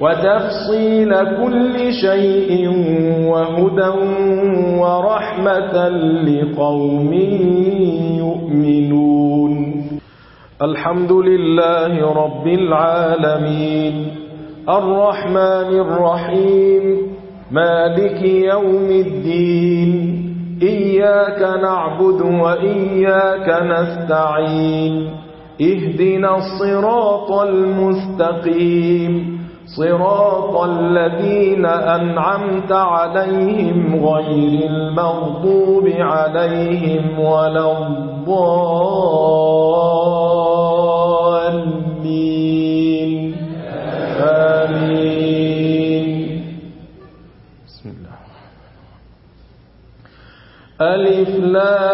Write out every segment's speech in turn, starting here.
وتفصيل كل شيء وهدى ورحمة لقوم يؤمنون الحمد لله رب العالمين الرحمن الرحيم مالك يوم الدين إياك نعبد وإياك نستعين اهدنا الصراط المستقيم صراط الذين أنعمت عليهم غير المغضوب عليهم ولا الضالين. آمين. بسم الله. ألف لام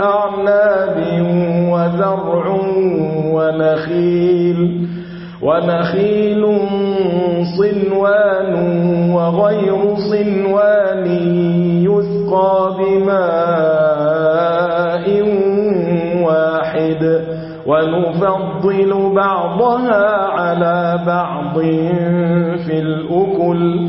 أعناب وزرع ونخيل ونخيل صنوان وغير صنوان يسقى بماء واحد. ونفضل بعضها على بعض في الأكل.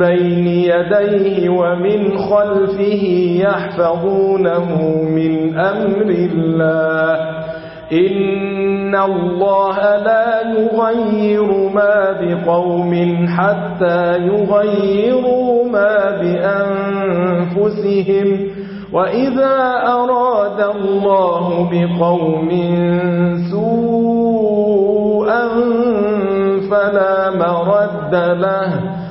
بين يديه ومن خلفه يحفظونه من أمر الله. إن الله لا يغير ما بقوم حتى يغيروا ما بأنفسهم. وَإِذَا أَرَادَ اللَّهُ بِقَوْمٍ سُوءًا فَلَا مَرَدَّ لَهُ.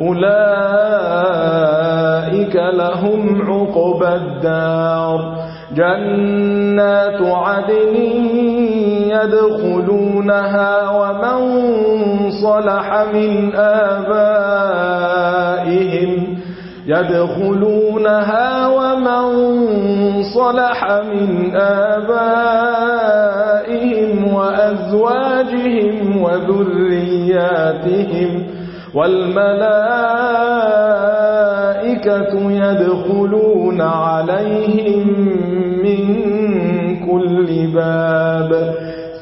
أولئك لهم عقب الدار. جنات عدن يدخلونها ومن صلح من آبائهم يدخلونها ومن صلح من آبائهم وأزواجهم وذرياتهم والملائكة يدخلون عليهم من كل باب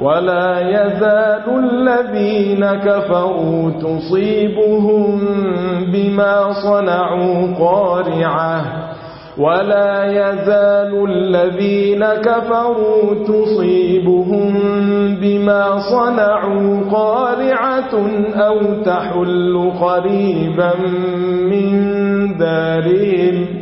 ولا يزال الذين كفروا تصيبهم بما صنعوا قارعة. ولا يزال الذين كفروا تصيبهم بما صنعوا قارعة أو تحل قريبا من دارهم.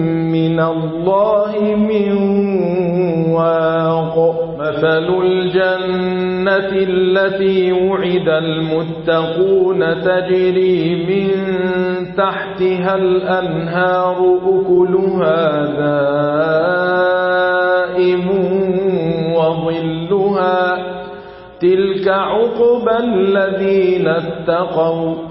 من الله من واق. مثل الجنة التي وعد المتقون تجري من تحتها الأنهار أكلها ذائم وظلها. تلك عقب الذين اتقوا.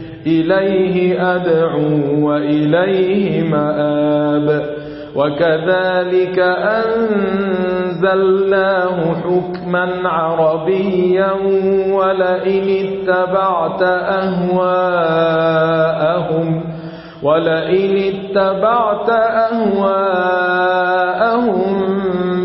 إليه أدعو وإليه مآب. وكذلك أنزلناه حكما عربيا ولئن اتبعت أهواءهم ولئن اتبعت أهواءهم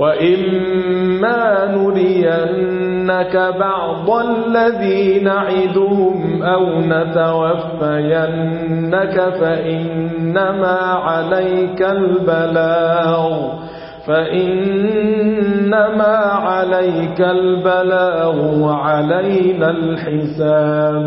وَإِمَّا نُرِيَنَّكَ بَعْضَ الَّذِي نَعِدُهُمْ أَوْ نَتَوَفَّيَنَّكَ فَإِنَّمَا عَلَيْكَ الْبَلَاغُ فَإِنَّمَا عَلَيْكَ الْبَلَاغُ وَعَلَيْنَا الْحِسَابُ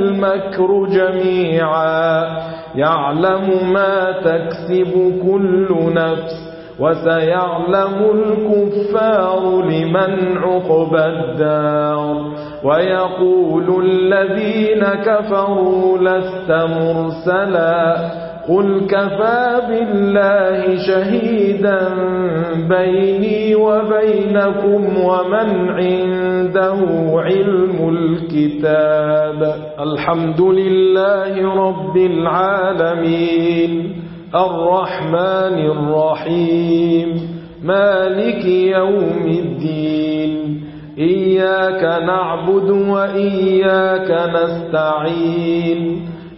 الْمَكْرُ جَمِيعًا. يَعْلَمُ مَا تَكْسِبُ كُلُّ نَفْسٍ وَسَيَعْلَمُ الْكُفَّارُ لِمَنْ عُقْبَى الدَّارِ. وَيَقُولُ الَّذِينَ كَفَرُوا لَسْتَ مُرْسَلًا. قل كفى بالله شهيدا بيني وبينكم ومن عنده علم الكتاب الحمد لله رب العالمين الرحمن الرحيم مالك يوم الدين إياك نعبد وإياك نستعين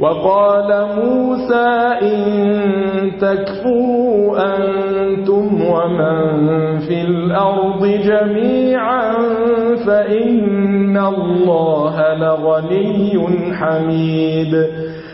وقال موسى إن تكفوا أنتم ومن في الأرض جميعا فإن الله لغني حميد.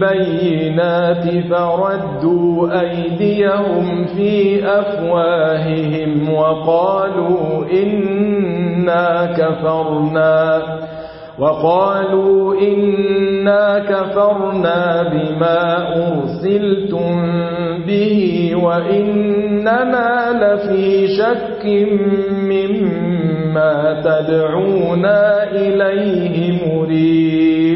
بالبينات فردوا أيديهم في أفواههم وقالوا إنا كفرنا وقالوا إنا كفرنا بما أرسلتم به وإننا لفي شك مما تدعونا إليه مريد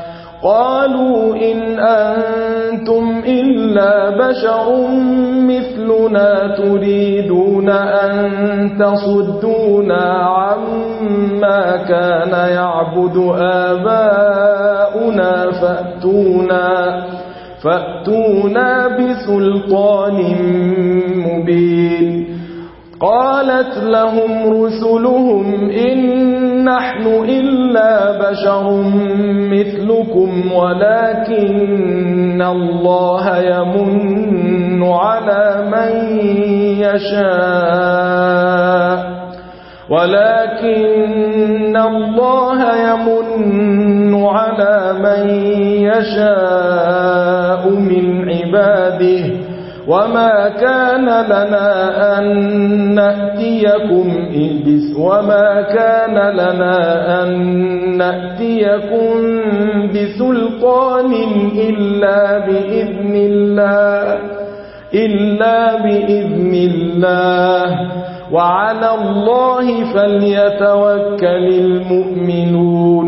قالوا إن أنتم إلا بشر مثلنا تريدون أن تصدونا عما كان يعبد آباؤنا فأتونا فأتونا بسلطان مبين. قالت لهم رسلهم إن نحن إلا بشر مثلكم ولكن الله يمن على من يشاء. ولكن الله يمن على من يشاء. وما كان لنا أن نأتيكم إبس وما كان لنا أن نأتيكم بسلطان إلا بإذن الله إلا بإذن الله. وعلى الله فليتوكل المؤمنون.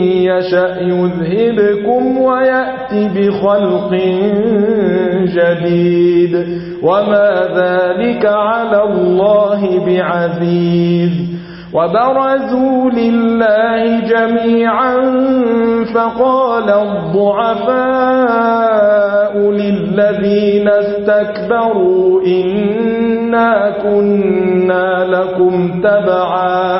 يشأ يذهبكم وَيَأْتِ بخلق جديد وما ذلك على الله بعزيز وبرزوا لله جميعا فقال الضعفاء للذين استكبروا إنا كنا لكم تبعا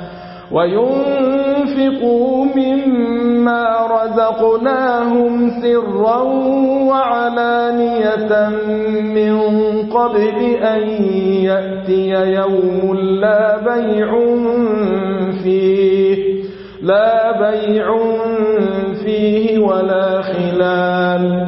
وينفقوا مما رزقناهم سرا وعلانية من قبل أن يأتي يوم لا بيع فيه لا بيع فيه ولا خلال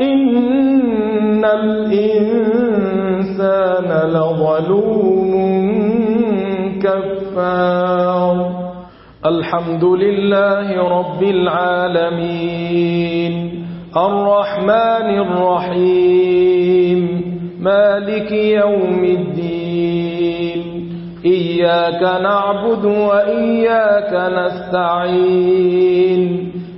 إن الإنسان لظلوم كفار. الحمد لله رب العالمين. الرحمن الرحيم. مالك يوم الدين. إياك نعبد وإياك نستعين.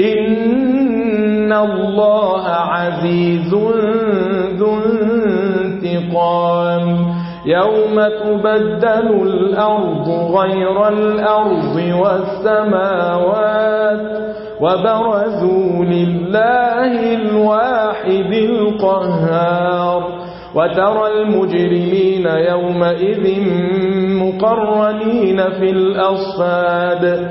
ان الله عزيز ذو انتقام يوم تبدل الأرض غير الأرض والسماوات وبرزوا لله الواحد القهار وترى المجرمين يومئذ مقرنين في الأصفاد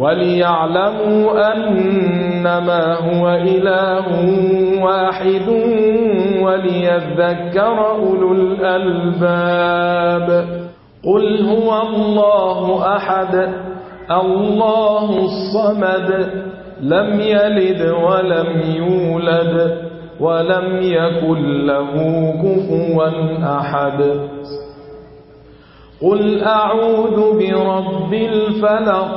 وليعلموا أنما هو إله واحد وليذكر أولو الألباب. قل هو الله أحد الله الصمد لم يلد ولم يولد ولم يكن له كفوا أحد. قل أعوذ برب الفلق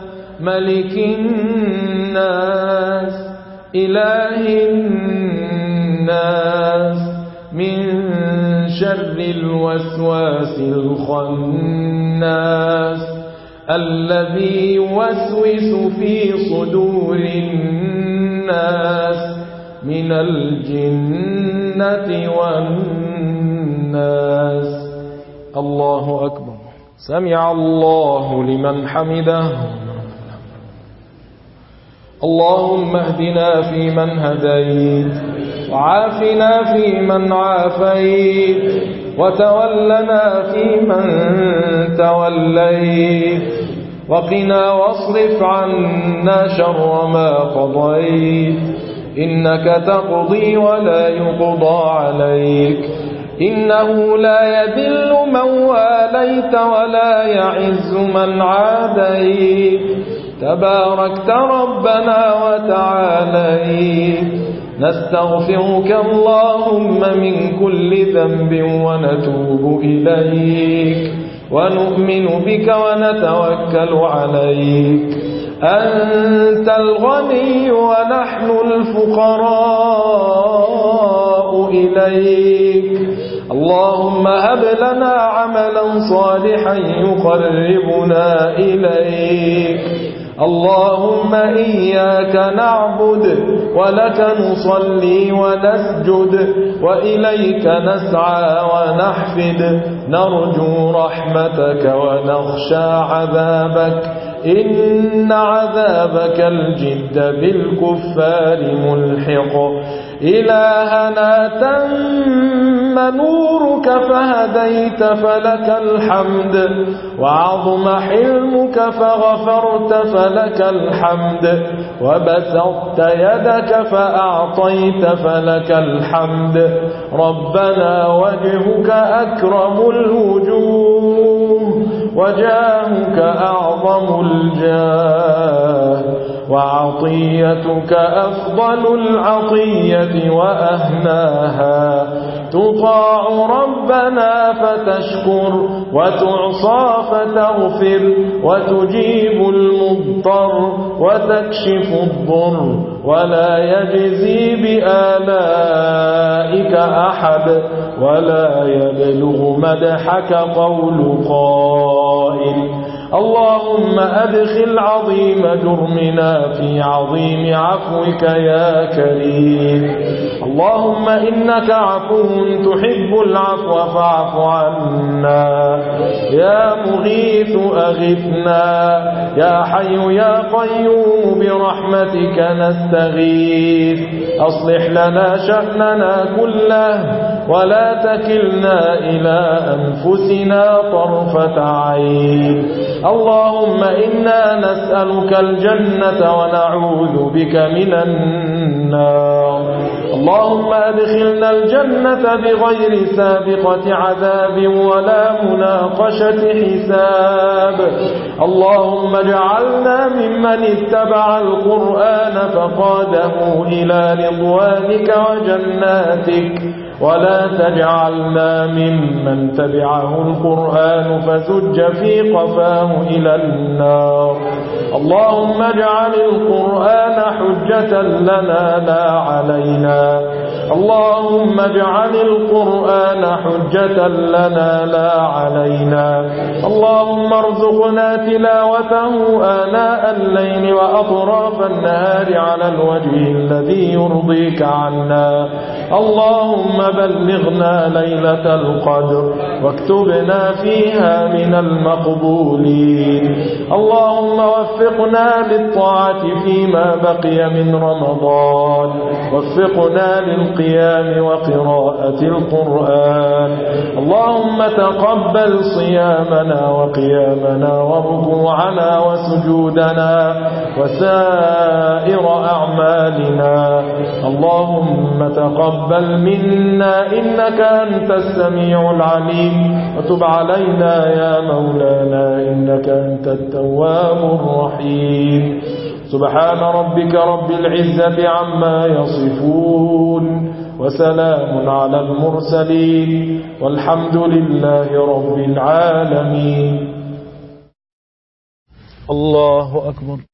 ملك الناس إله الناس من شر الوسواس الخناس الذي يوسوس في صدور الناس من الجنة والناس۔ الله أكبر سمع الله لمن حمده اللهم اهدنا في من هديت وعافنا في من عافيت وتولنا في من توليت. وقنا واصرف عنا شر ما قضيت. إنك تقضي ولا يقضى عليك. إنه لا يذل من واليت ولا يعز من عاديت. تباركت ربنا وتعاليت. نستغفرك اللهم من كل ذنب ونتوب إليك. ونؤمن بك ونتوكل عليك. أنت الغني ونحن الفقراء إليك. اللهم هب لنا عملا صالحا يقربنا إليك. اللهم إياك نعبد ولك نصلي ونسجد وإليك نسعى ونحفد. نرجو رحمتك ونخشى عذابك. إن عذابك الجد بالكفار ملحق. إلهنا تم نورك فهديت فلك الحمد. وعظم حلمك فغفرت فلك الحمد. وبسطت يدك فأعطيت فلك الحمد. ربنا وجهك أكرم الوجود وجاهك أعظم الجاه. وعطيتك أفضل العطية وأهناها. تطاع ربنا فتشكر وتعصى فتغفر وتجيب المضطر وتكشف الضر ولا يجزي بآلائك أحد ولا يبلغ مدحك قول قائل. اللهم أدخل عظيم جرمنا في عظيم عفوك يا كريم. اللهم إنك عفو تحب العفو فاعف عنا. يا مغيث أغثنا. يا حي يا قيوم برحمتك نستغيث. أصلح لنا شأننا كله ولا تكلنا إلى أنفسنا طرفة عين. اللهم إنا نسألك الجنة ونعوذ بك من النار. اللهم أدخلنا الجنة بغير سابقة عذاب ولا مناقشة حساب. اللهم اجعلنا ممن اتبع القرآن فقاده إلى رضوانك وجناتك. ولا تجعلنا ممن تبعه القرآن فزج في قفاه إلى النار. اللهم اجعل القرآن حجة لنا لا علينا. اللهم اجعل القرآن حجة لنا لا علينا. اللهم ارزقنا تلاوته آناء الليل وأطراف النهار على الوجه الذي يرضيك عنا. اللهم بلغنا ليلة القدر واكتبنا فيها من المقبولين. اللهم وفقنا للطاعة فيما بقي من رمضان. وفقنا للقيام القيام وقراءة القرآن. اللهم تقبل صيامنا وقيامنا وركوعنا وسجودنا وسائر أعمالنا. اللهم تقبل منا إنك أنت السميع العليم. وتب علينا يا مولانا إنك أنت التواب الرحيم. سبحان ربك رب العزة عما يصفون وسلام على المرسلين والحمد لله رب العالمين. الله أكبر.